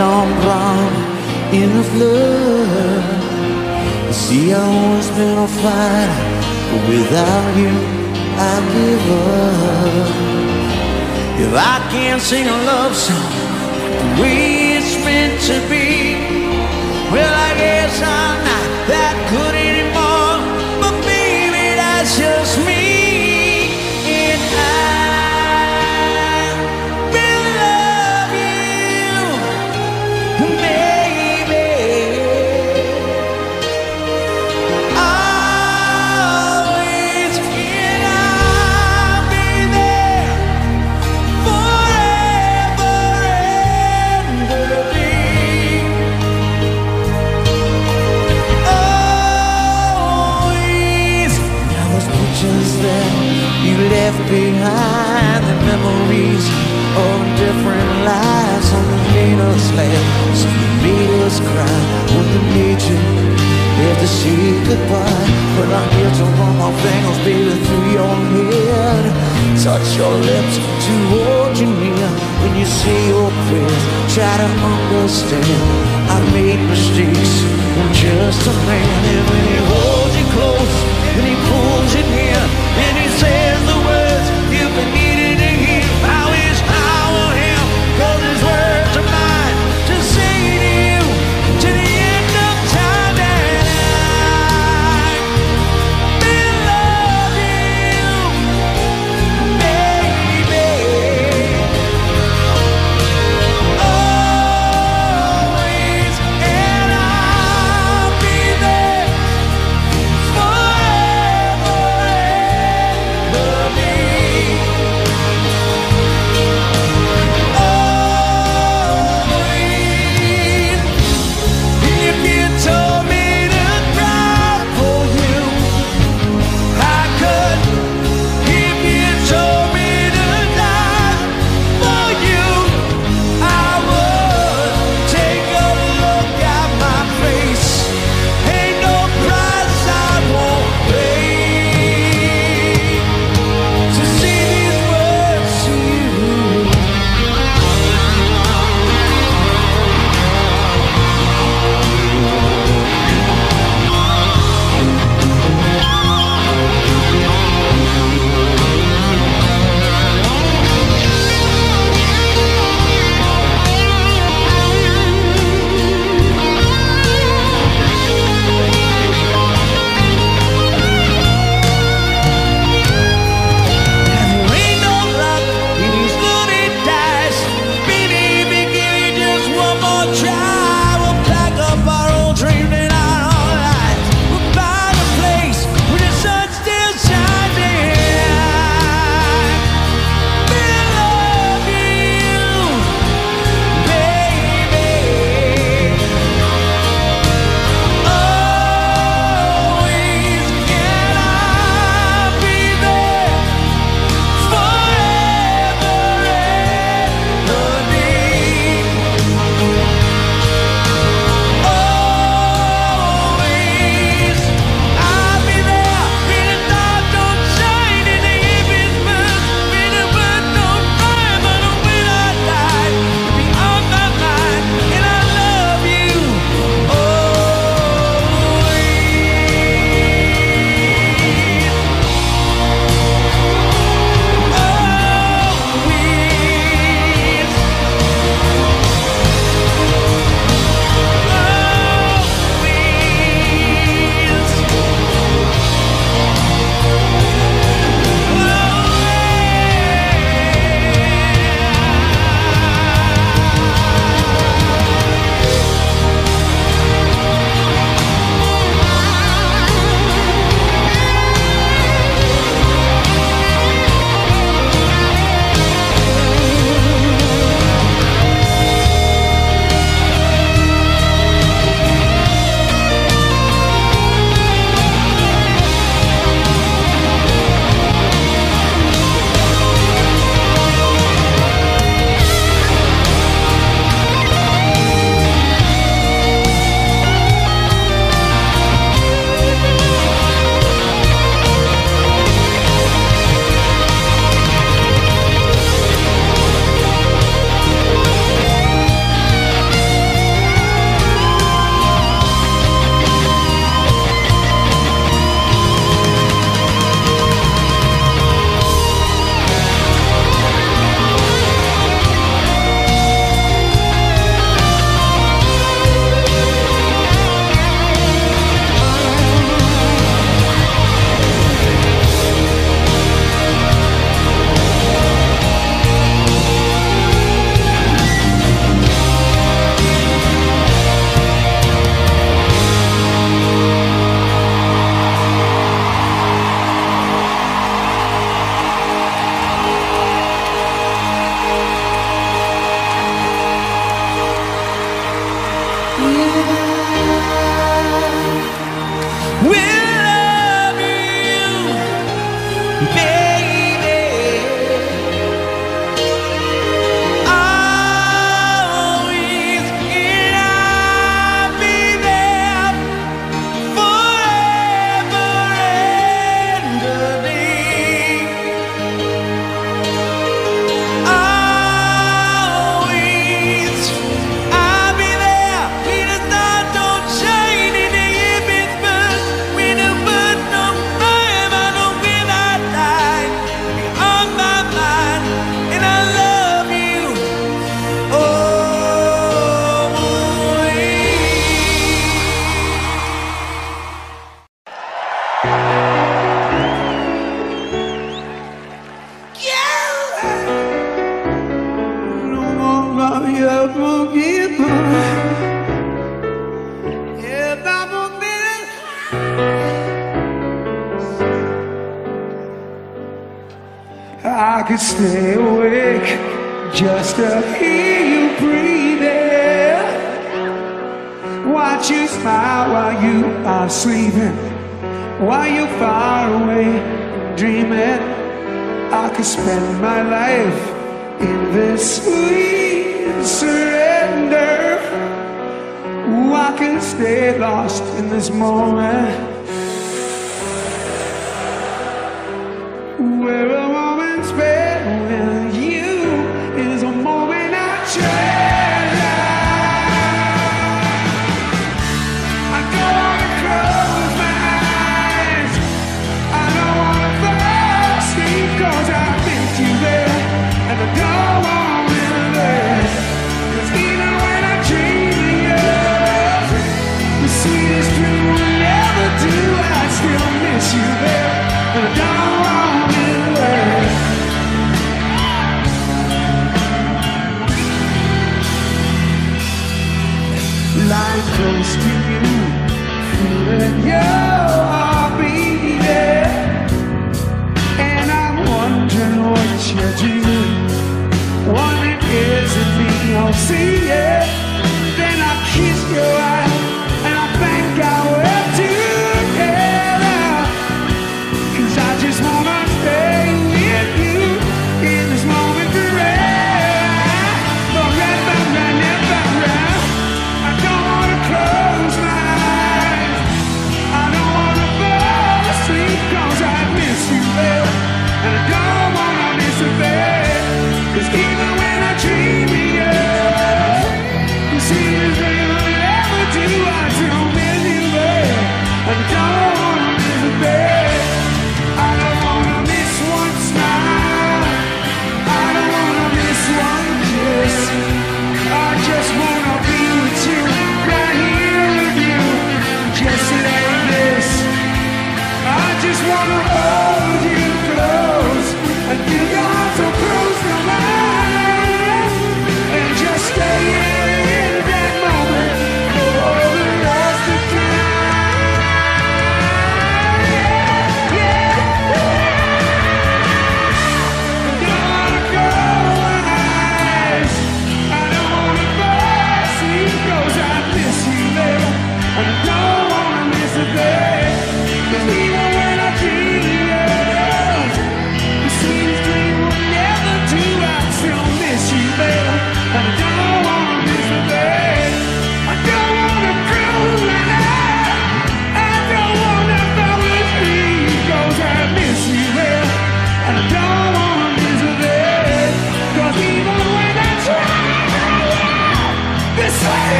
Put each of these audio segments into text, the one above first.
I'm drowned in the flood. You see, I've always been a fighter, but without you, I give up. If I can't sing a love song the way it's meant to be, well, I guess I'm not that good anymore. But baby, that's just me. left behind the memories of different lives on the Venus left, So the Beatles cry We they need you. If to see goodbye, but I'm here to run my fingers, baby, through your head. Touch your lips to hold you near when you say your prayers. Try to understand. I made mistakes. I'm just a man, and when he holds you close, and he pulls you near.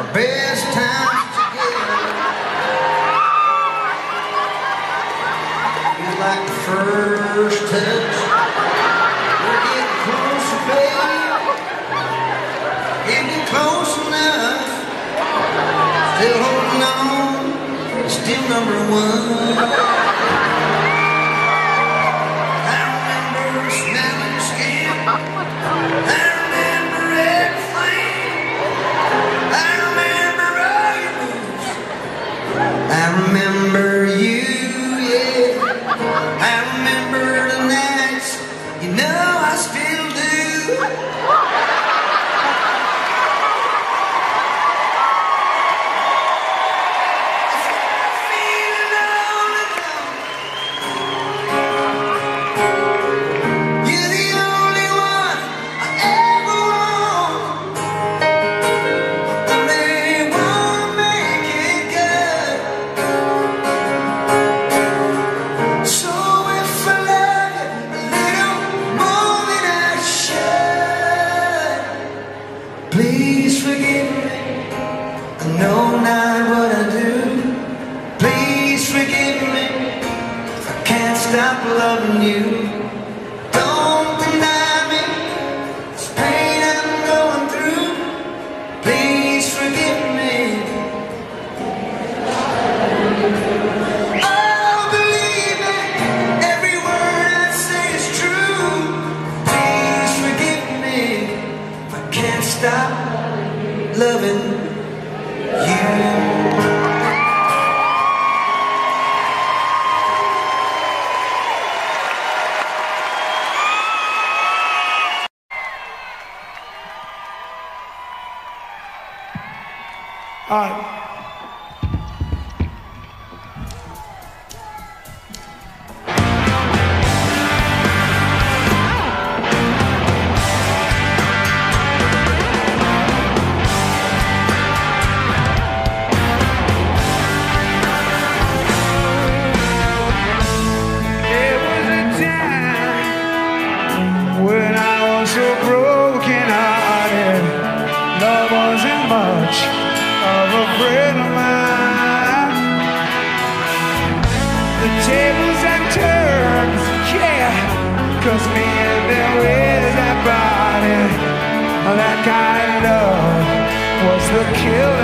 our best times together. It's like the first touch. We're getting closer, baby. Getting close enough. Still holding on. Still number one. I remember smelling skin. I remember bread of mine. The tables and turns, yeah. Cause me and them is that body that kind of love was the killer.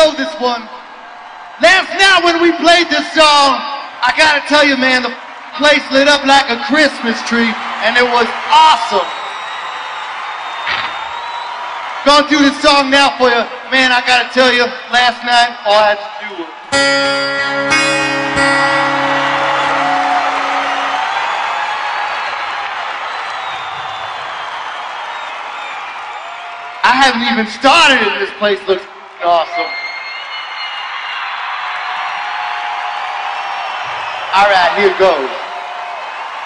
know this one. Last night when we played this song, I gotta tell you, man, the place lit up like a Christmas tree, and it was awesome. Gonna do this song now for you. Man, I gotta tell you, last night, all I had to do was... I haven't even started and this place looks awesome. All right, here goes.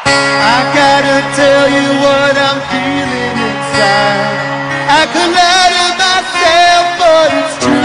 I gotta tell you what I'm feeling inside. I lie to myself, but it's true.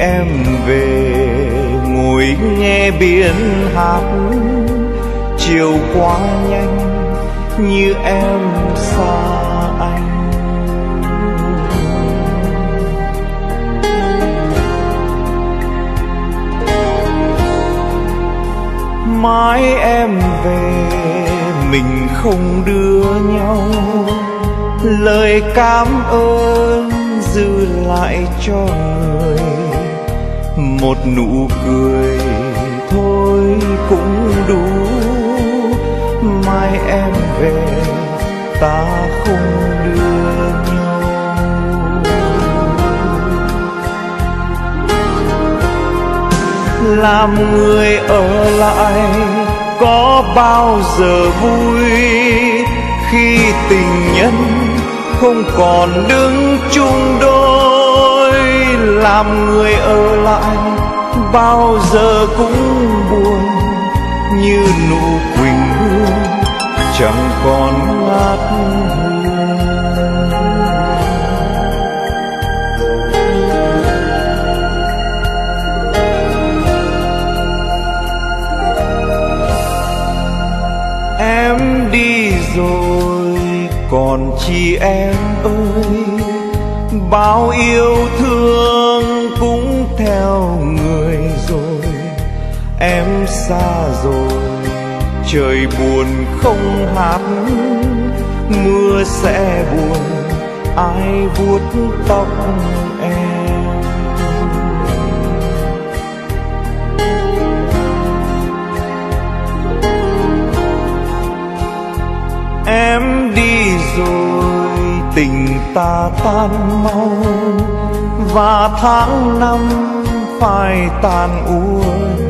Em về, ngồi nghe biển hát. Chiều qua nhanh như em xa anh. Mãi em về, mình không đưa nhau. Lời cảm ơn dư lại cho người một nụ cười thôi cũng đủ. Mai em về, ta không đưa nhau. Làm người ở lại có bao giờ vui khi tình nhân không còn đứng chung đôi? Làm người ở lại, bao giờ cũng buồn như nụ quỳnh hương chẳng còn ngát em đi rồi, còn chi em ơi, bao yêu thương xa rồi. Trời buồn không hát, mưa sẽ buồn, ai vuốt tóc em? Em đi rồi, tình ta tan mau, và tháng năm phải tàn úa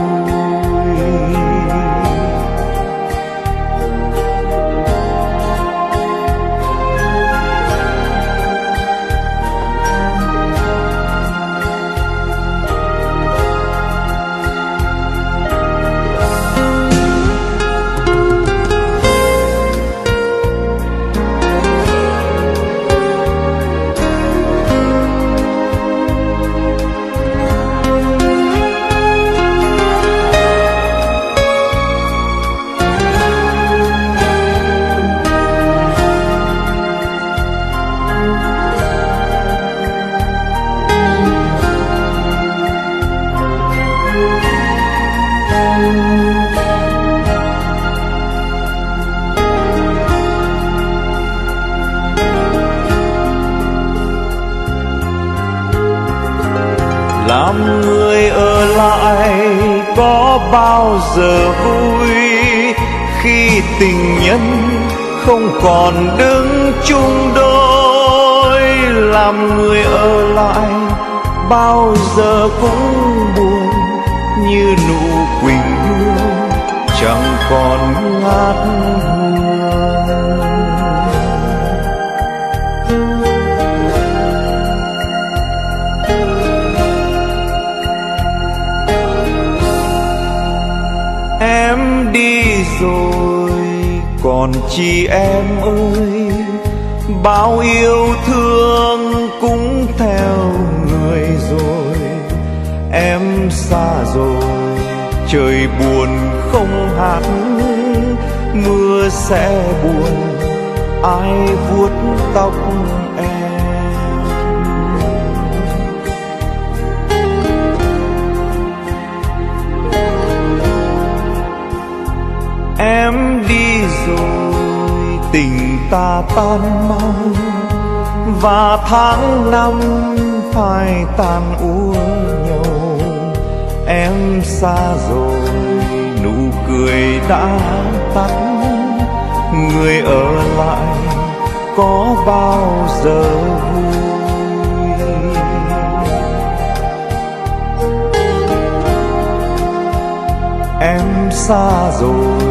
Giờ vui khi tình nhân không còn đứng chung đôi, làm người ở lại bao giờ cũng buồn như nụ quỳnh hương chẳng còn ngát chị em ơi, bao yêu thương cũng theo người rồi. Em xa rồi, trời buồn không hẳn mưa sẽ buồn, ai vuốt tóc tình ta tan mau, và tháng năm phải tàn úa nhau em xa rồi, nụ cười đã tắt. Người ở lại có bao giờ vui? Em xa rồi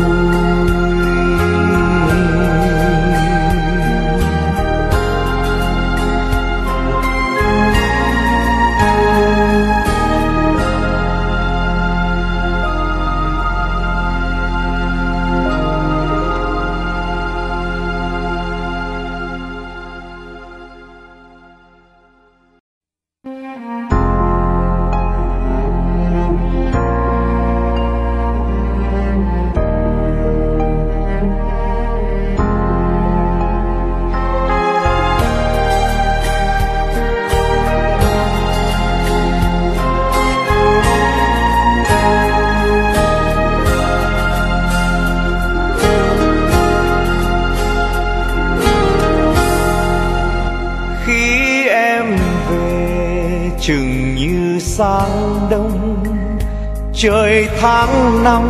Trời tháng năm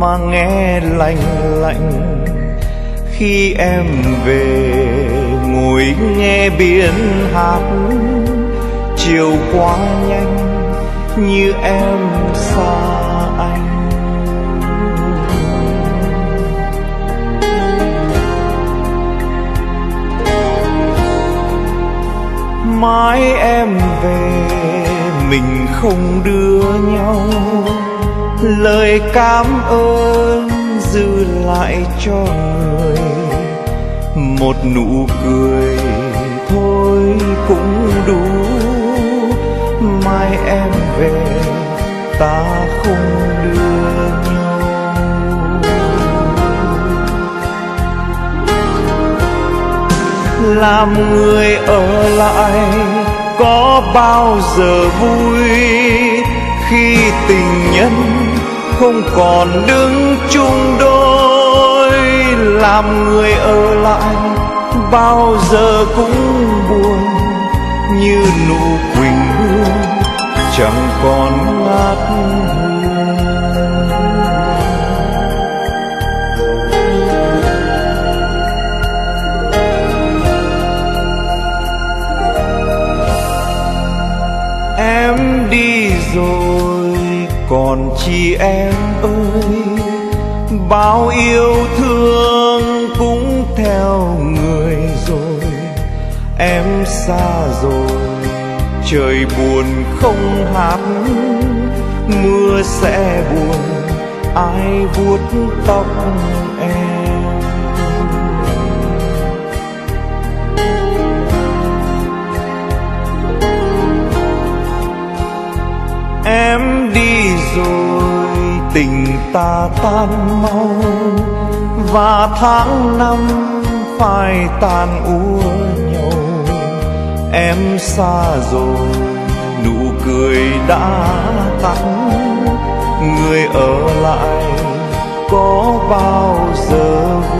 mà nghe lạnh lạnh. Khi em về, ngồi nghe biển hát. Chiều qua nhanh như em xa anh. Mãi em về, mình không đưa nhau lời cảm ơn dư lại cho người. Một nụ cười thôi cũng đủ. Mai em về, ta không đưa nhau. Làm người ở lại có bao giờ vui khi tình nhân không còn đứng chung đôi, làm người ở lại bao giờ cũng buồn như nụ quỳnh hương chẳng còn ngát hương còn chi em ơi, bao yêu thương cũng theo người rồi. Em xa rồi, trời buồn không hát mưa sẽ buồn, ai vuốt tóc ta tan mau, và tháng năm phải tàn úa nhau em xa rồi, nụ cười đã tắt. Người ở lại có bao giờ vui?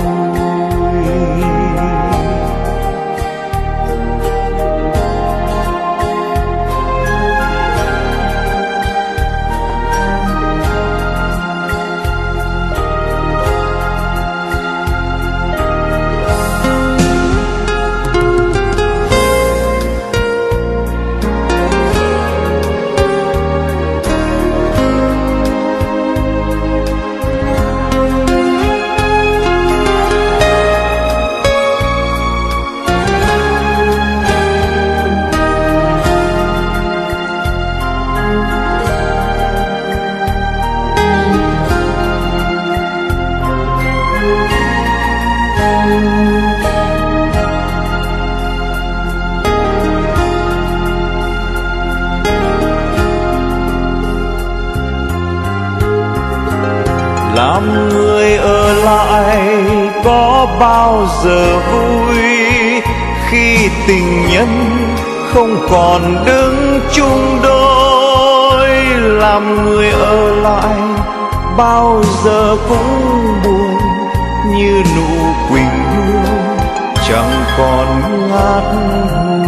Người ở lại có bao giờ vui khi tình nhân không còn đứng chung đôi? Làm người ở lại bao giờ cũng buồn như nụ quỳnh hương chẳng còn ngát hương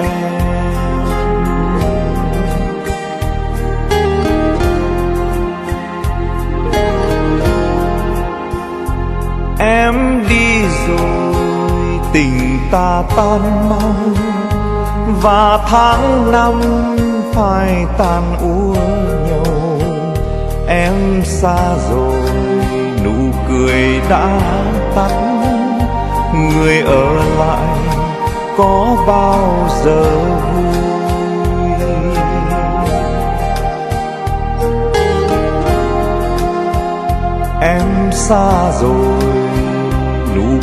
tình ta tan mau, và tháng năm phải tàn úa nhau. Em xa rồi, nụ cười đã tắt. Người ở lại có bao giờ vui? Em xa rồi